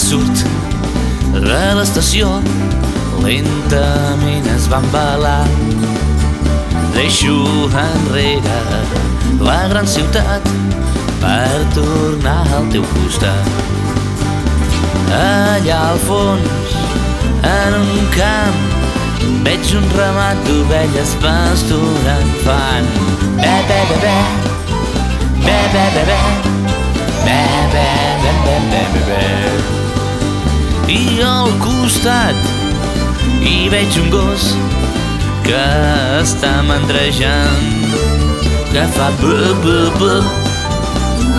surt de l'estació. Lentament es va embalar. Deixo enrere la gran ciutat per tornar al teu costat. Allà al fons en un camp veig un ramat d'ovelles pasturant fan be be be be be be be be be be i al costat. Hi veig un gos que està mandrejant. Que fa bu bu bu.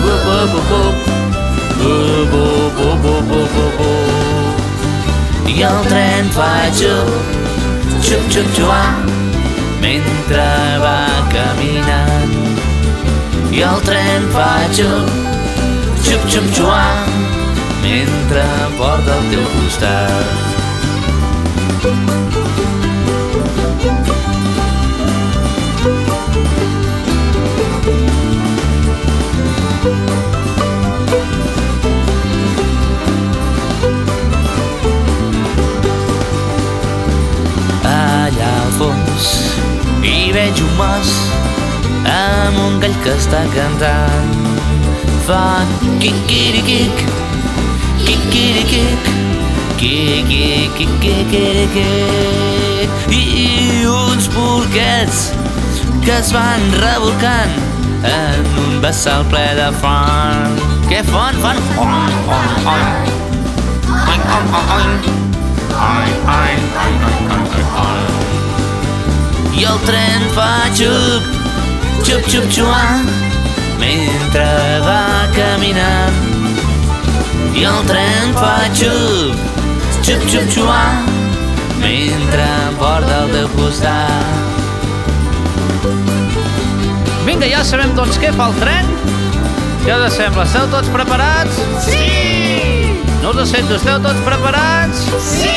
Bu bu bu bu. Bu bu bu bu bu bu bu. I el tren fa xup xup xup xuà mentre va caminant. I el tren fa xup xup xup xuà mentre porta al teu costat. Fons hi veig un mas amb un gall que està cantant. Fa quiquiriquic Kikirikik I uns porquets que es van revolcant en un vessal ple de fan. Què fan? Fan oing, oing, oing. Oing, oing, oing, oing. Oing, oing. I el tren fa xup, xup, xup, xuan, mentre va caminant i el tren fa xup, xup, xup, xuà, mentre porta al teu costat. Vinga, ja sabem doncs què fa el tren. Què us sembla? Esteu tots preparats? Sí! No us sento, esteu tots preparats? Sí!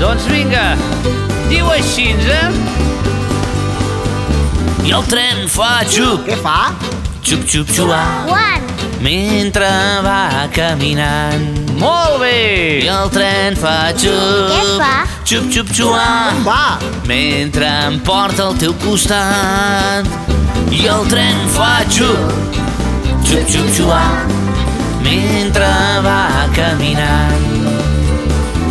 Doncs vinga, diu així, eh? I el tren fa xup, Què fa? xup, xup, xuà, One, mentre va caminant. Molt I bé! el tren fa xup, Què fa? xup, xup, xuà, Va! mentre em porta al teu costat. I el tren fa xup, xup, xup, xuà, mentre va caminant.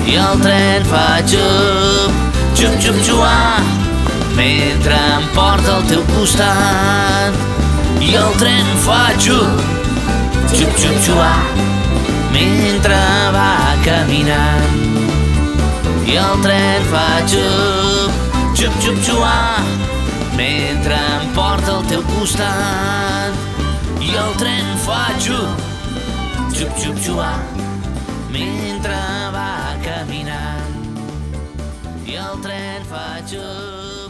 I el tren fa xup, xup, xup, xuà, mentre em porta al teu costat. I el tren fa xup, xup, xup, xuà, mentre va caminant. I el tren fa xup, xup, xup, xuà, mentre em porta al teu costat. I el tren fa xup, xup, xup, xuà, mentre va caminant. I el tren fa xup,